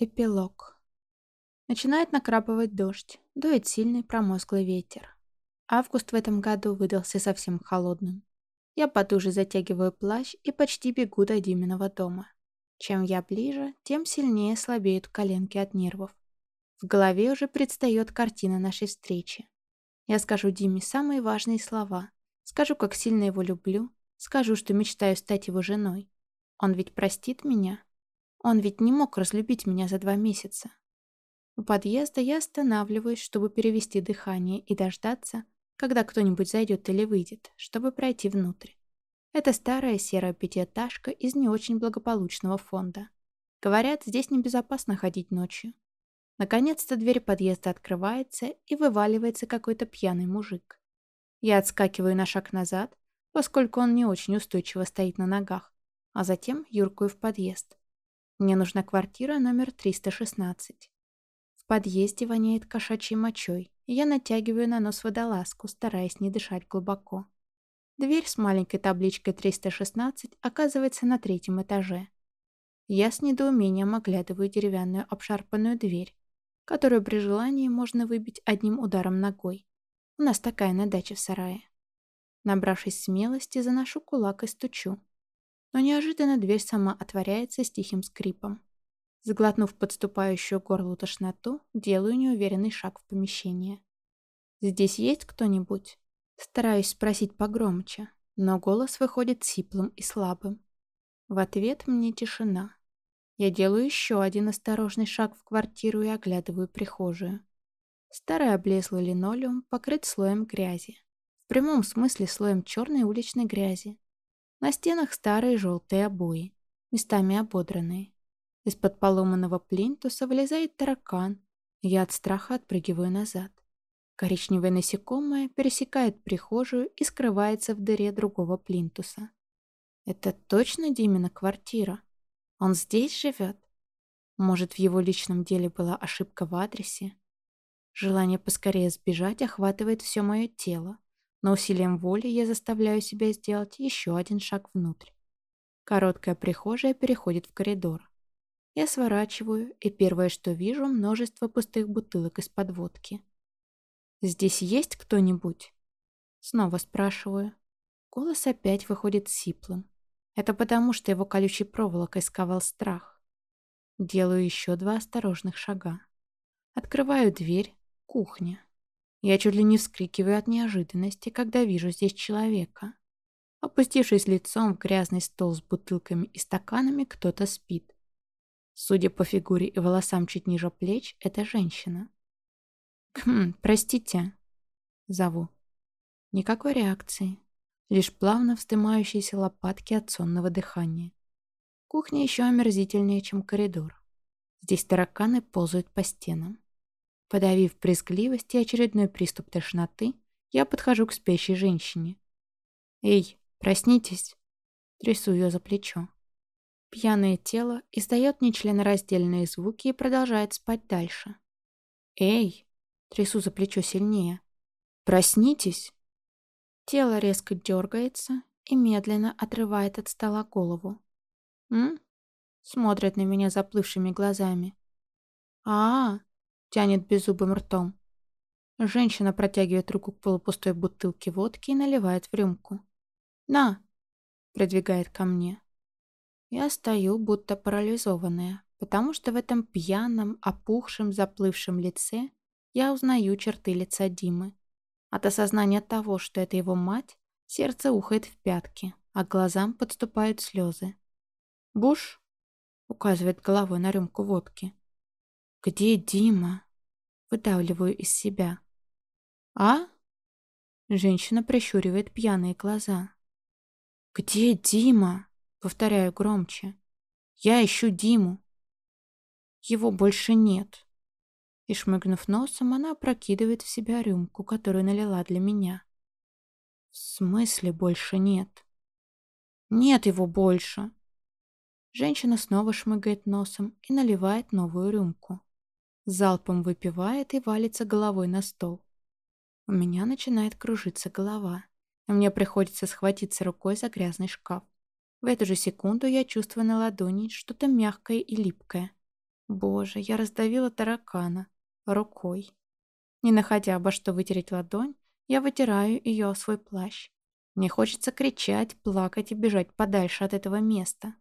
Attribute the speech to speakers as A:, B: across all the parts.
A: Эпилог. Начинает накрапывать дождь, дует сильный промозглый ветер. Август в этом году выдался совсем холодным. Я потуже затягиваю плащ и почти бегу до Диминого дома. Чем я ближе, тем сильнее слабеют коленки от нервов. В голове уже предстает картина нашей встречи. Я скажу Диме самые важные слова. Скажу, как сильно его люблю. Скажу, что мечтаю стать его женой. Он ведь простит меня. Он ведь не мог разлюбить меня за два месяца. У подъезда я останавливаюсь, чтобы перевести дыхание и дождаться, когда кто-нибудь зайдет или выйдет, чтобы пройти внутрь. Это старая серая пятиэтажка из не очень благополучного фонда. Говорят, здесь небезопасно ходить ночью. Наконец-то дверь подъезда открывается, и вываливается какой-то пьяный мужик. Я отскакиваю на шаг назад, поскольку он не очень устойчиво стоит на ногах, а затем юркую в подъезд. Мне нужна квартира номер 316. В подъезде воняет кошачьей мочой, и я натягиваю на нос водолазку, стараясь не дышать глубоко. Дверь с маленькой табличкой 316 оказывается на третьем этаже. Я с недоумением оглядываю деревянную обшарпанную дверь, которую при желании можно выбить одним ударом ногой. У нас такая на даче в сарае. Набравшись смелости, заношу кулак и стучу но неожиданно дверь сама отворяется с тихим скрипом. Сглотнув подступающую горлу тошноту, делаю неуверенный шаг в помещение. «Здесь есть кто-нибудь?» Стараюсь спросить погромче, но голос выходит сиплым и слабым. В ответ мне тишина. Я делаю еще один осторожный шаг в квартиру и оглядываю прихожую. Старый облезлый линолеум покрыт слоем грязи. В прямом смысле слоем черной уличной грязи. На стенах старые желтые обои, местами ободранные. Из-под поломанного плинтуса вылезает таракан, я от страха отпрыгиваю назад. Коричневое насекомое пересекает прихожую и скрывается в дыре другого плинтуса. Это точно Димина квартира? Он здесь живет? Может, в его личном деле была ошибка в адресе? Желание поскорее сбежать охватывает все мое тело но усилием воли я заставляю себя сделать еще один шаг внутрь. Короткая прихожая переходит в коридор. Я сворачиваю, и первое, что вижу, множество пустых бутылок из-под водки. «Здесь есть кто-нибудь?» Снова спрашиваю. Голос опять выходит сиплым. Это потому, что его колючей проволокой сковал страх. Делаю еще два осторожных шага. Открываю дверь. Кухня. Я чуть ли не вскрикиваю от неожиданности, когда вижу здесь человека. Опустившись лицом в грязный стол с бутылками и стаканами, кто-то спит. Судя по фигуре и волосам чуть ниже плеч, это женщина. «Хм, простите», — зову. Никакой реакции. Лишь плавно вздымающиеся лопатки от сонного дыхания. Кухня еще омерзительнее, чем коридор. Здесь тараканы ползают по стенам. Подавив брезгливость и очередной приступ тошноты, я подхожу к спящей женщине. «Эй, проснитесь!» Трясу ее за плечо. Пьяное тело издает нечленораздельные звуки и продолжает спать дальше. «Эй!» Трясу за плечо сильнее. «Проснитесь!» Тело резко дергается и медленно отрывает от стола голову. «М?» Смотрит на меня заплывшими глазами. -а, -а тянет беззубым ртом. Женщина протягивает руку к полупустой бутылке водки и наливает в рюмку. «На!» — продвигает ко мне. Я стою, будто парализованная, потому что в этом пьяном, опухшем, заплывшем лице я узнаю черты лица Димы. От осознания того, что это его мать, сердце ухает в пятки, а глазам подступают слезы. «Буш?» — указывает головой на рюмку водки. «Где Дима?» Выдавливаю из себя. «А?» Женщина прищуривает пьяные глаза. «Где Дима?» Повторяю громче. «Я ищу Диму». «Его больше нет». И, шмыгнув носом, она опрокидывает в себя рюмку, которую налила для меня. «В смысле больше нет?» «Нет его больше!» Женщина снова шмыгает носом и наливает новую рюмку. Залпом выпивает и валится головой на стол. У меня начинает кружиться голова, мне приходится схватиться рукой за грязный шкаф. В эту же секунду я чувствую на ладони что-то мягкое и липкое. Боже, я раздавила таракана рукой. Не находя обо что вытереть ладонь, я вытираю ее о свой плащ. Мне хочется кричать, плакать и бежать подальше от этого места.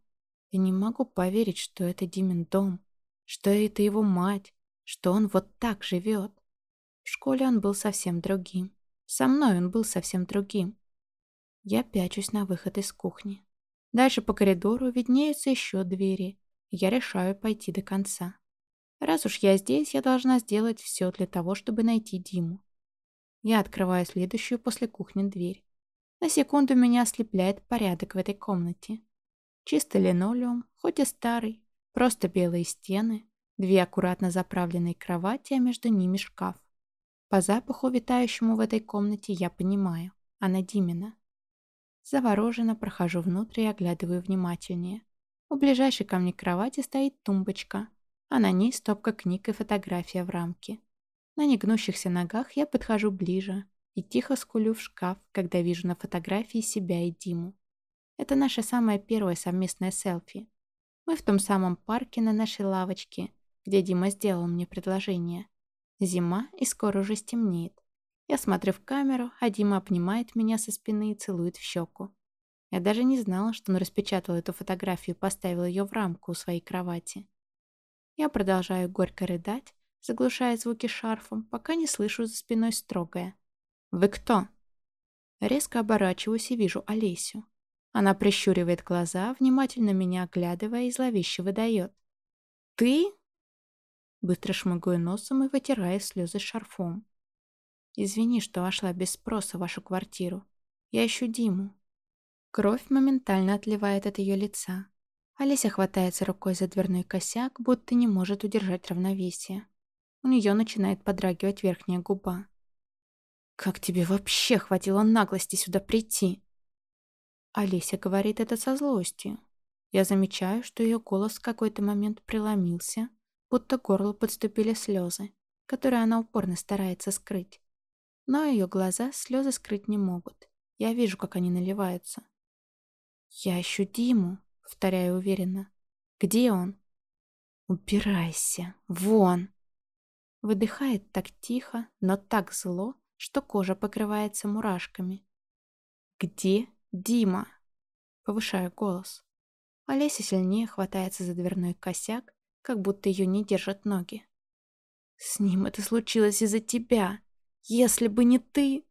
A: Я не могу поверить, что это Димин дом, что это его мать, что он вот так живет. В школе он был совсем другим. Со мной он был совсем другим. Я пячусь на выход из кухни. Дальше по коридору виднеются еще двери. Я решаю пойти до конца. Раз уж я здесь, я должна сделать все для того, чтобы найти Диму. Я открываю следующую после кухни дверь. На секунду меня ослепляет порядок в этой комнате. Чистый линолеум, хоть и старый, просто белые стены, две аккуратно заправленные кровати, а между ними шкаф. По запаху, витающему в этой комнате, я понимаю, она Димина. Завороженно прохожу внутрь и оглядываю внимательнее. У ближайшей ко мне кровати стоит тумбочка, а на ней стопка книг и фотография в рамке. На негнущихся ногах я подхожу ближе, и тихо скулю в шкаф, когда вижу на фотографии себя и Диму. Это наша самая первая совместная селфи. Мы в том самом парке на нашей лавочке, где Дима сделал мне предложение. Зима, и скоро уже стемнеет. Я смотрю в камеру, а Дима обнимает меня со спины и целует в щеку. Я даже не знала, что он распечатал эту фотографию и поставил ее в рамку у своей кровати. Я продолжаю горько рыдать, заглушая звуки шарфом, пока не слышу за спиной строгое. «Вы кто?» Резко оборачиваюсь и вижу Олесю. Она прищуривает глаза, внимательно меня оглядывая и зловеще выдает. «Ты?» Быстро шмыгаю носом и вытирая слезы шарфом. «Извини, что вошла без спроса в вашу квартиру. Я ищу Диму». Кровь моментально отливает от ее лица. Олеся хватается рукой за дверной косяк, будто не может удержать равновесие. У нее начинает подрагивать верхняя губа. «Как тебе вообще хватило наглости сюда прийти?» Олеся говорит это со злостью. Я замечаю, что ее голос в какой-то момент преломился, будто горло подступили слезы, которые она упорно старается скрыть. Но ее глаза слезы скрыть не могут. Я вижу, как они наливаются. «Я ищу Диму», — повторяю уверенно. «Где он?» «Убирайся! Вон!» Выдыхает так тихо, но так зло, что кожа покрывается мурашками. «Где Дима?» Повышаю голос. Олеся сильнее хватается за дверной косяк, как будто ее не держат ноги. «С ним это случилось из-за тебя. Если бы не ты...»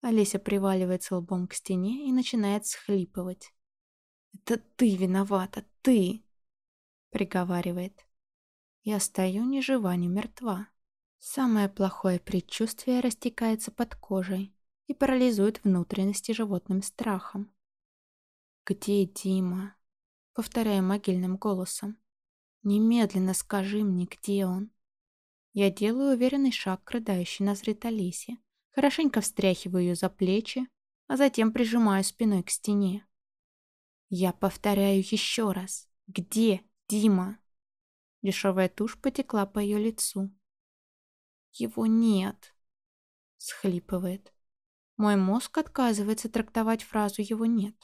A: Олеся приваливается лбом к стене и начинает схлипывать. «Это ты виновата, ты!» Приговаривает. Я стою ни жива, ни мертва. Самое плохое предчувствие растекается под кожей и парализует внутренности животным страхом. «Где Дима?» Повторяю могильным голосом. «Немедленно скажи мне, где он?» Я делаю уверенный шаг к рыдающей на Алисе, хорошенько встряхиваю ее за плечи, а затем прижимаю спиной к стене. Я повторяю еще раз. «Где Дима?» Дешевая тушь потекла по ее лицу. Его нет. Схлипывает. Мой мозг отказывается трактовать фразу «его нет».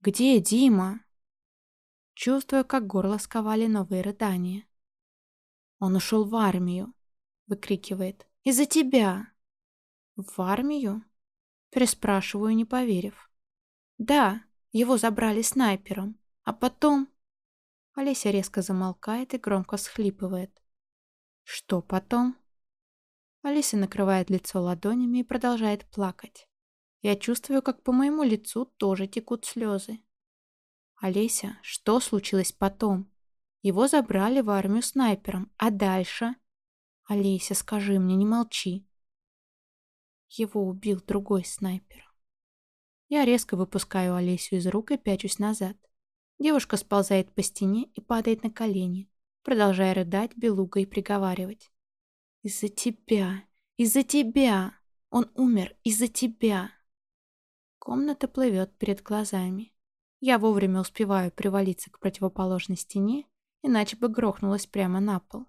A: «Где Дима?» Чувствую, как горло сковали новые рыдания. «Он ушел в армию», — выкрикивает. «Из-за тебя!» «В армию?» Переспрашиваю, не поверив. «Да, его забрали снайпером. А потом...» Олеся резко замолкает и громко схлипывает. «Что потом?» Алиса накрывает лицо ладонями и продолжает плакать. Я чувствую, как по моему лицу тоже текут слезы. «Олеся, что случилось потом? Его забрали в армию снайпером, а дальше?» «Олеся, скажи мне, не молчи». Его убил другой снайпер. Я резко выпускаю Олесю из рук и пячусь назад. Девушка сползает по стене и падает на колени, продолжая рыдать, белуга и приговаривать. Из-за тебя, из-за тебя. Он умер из-за тебя. Комната плывет перед глазами. Я вовремя успеваю привалиться к противоположной стене, иначе бы грохнулась прямо на пол.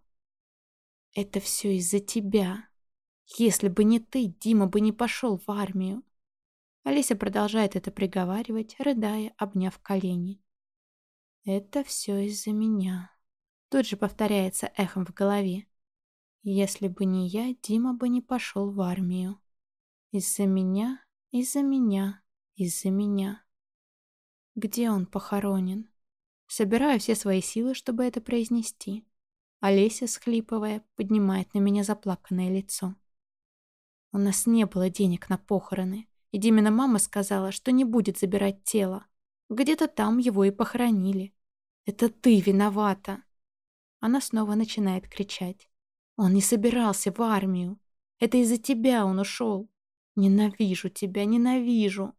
A: Это все из-за тебя. Если бы не ты, Дима бы не пошел в армию. Алиса продолжает это приговаривать, рыдая, обняв колени. Это все из-за меня. Тут же повторяется эхом в голове. Если бы не я, Дима бы не пошел в армию. Из-за меня, из-за меня, из-за меня. Где он похоронен? Собираю все свои силы, чтобы это произнести. Олеся, схлипывая, поднимает на меня заплаканное лицо. У нас не было денег на похороны, и Димина мама сказала, что не будет забирать тело. Где-то там его и похоронили. Это ты виновата. Она снова начинает кричать. Он не собирался в армию. Это из-за тебя он ушел. Ненавижу тебя, ненавижу.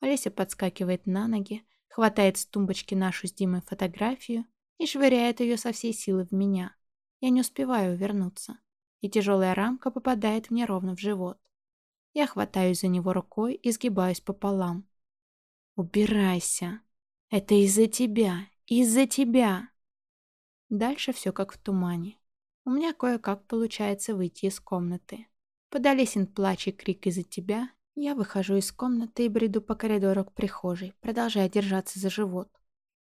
A: Олеся подскакивает на ноги, хватает с тумбочки нашу с Димой фотографию и швыряет ее со всей силы в меня. Я не успеваю вернуться, и тяжелая рамка попадает мне ровно в живот. Я хватаюсь за него рукой и сгибаюсь пополам. «Убирайся! Это из-за тебя! Из-за тебя!» Дальше все как в тумане. У меня кое-как получается выйти из комнаты. Подолесен плач и крик из-за тебя. Я выхожу из комнаты и бреду по коридору к прихожей, продолжая держаться за живот.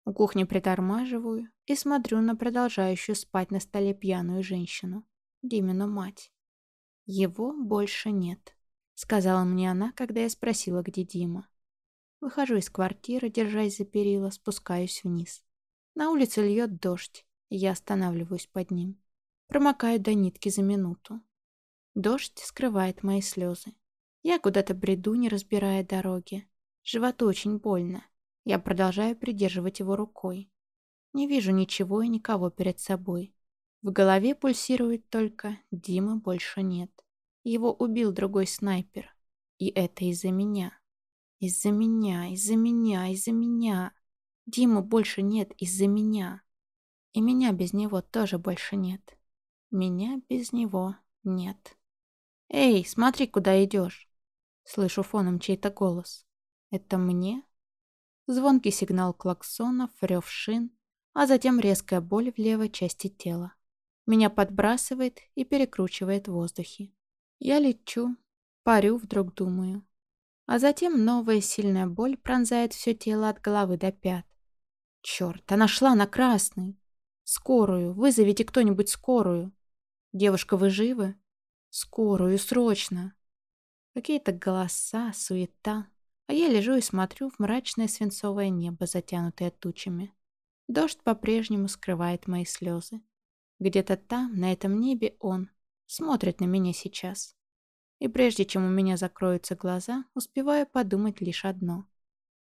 A: У кухни притормаживаю и смотрю на продолжающую спать на столе пьяную женщину. Димину мать. «Его больше нет», — сказала мне она, когда я спросила, где Дима. Выхожу из квартиры, держась за перила, спускаюсь вниз. На улице льет дождь, и я останавливаюсь под ним. Промокаю до нитки за минуту. Дождь скрывает мои слезы. Я куда-то бреду, не разбирая дороги. Животу очень больно. Я продолжаю придерживать его рукой. Не вижу ничего и никого перед собой. В голове пульсирует только «Димы больше нет». Его убил другой снайпер. И это из-за меня. Из-за меня, из-за меня, из-за меня. Димы больше нет из-за меня. И меня без него тоже больше нет. Меня без него нет. «Эй, смотри, куда идешь!» Слышу фоном чей-то голос. «Это мне?» Звонкий сигнал клаксонов, рев шин, а затем резкая боль в левой части тела. Меня подбрасывает и перекручивает в воздухе. Я лечу, парю, вдруг думаю. А затем новая сильная боль пронзает все тело от головы до пят. Черт, она шла на красный. Скорую, вызовите кто-нибудь скорую. «Девушка, вы живы?» «Скорую, срочно!» Какие-то голоса, суета. А я лежу и смотрю в мрачное свинцовое небо, затянутое тучами. Дождь по-прежнему скрывает мои слезы. Где-то там, на этом небе он смотрит на меня сейчас. И прежде чем у меня закроются глаза, успеваю подумать лишь одно.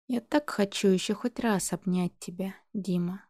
A: Я так хочу еще хоть раз обнять тебя, Дима.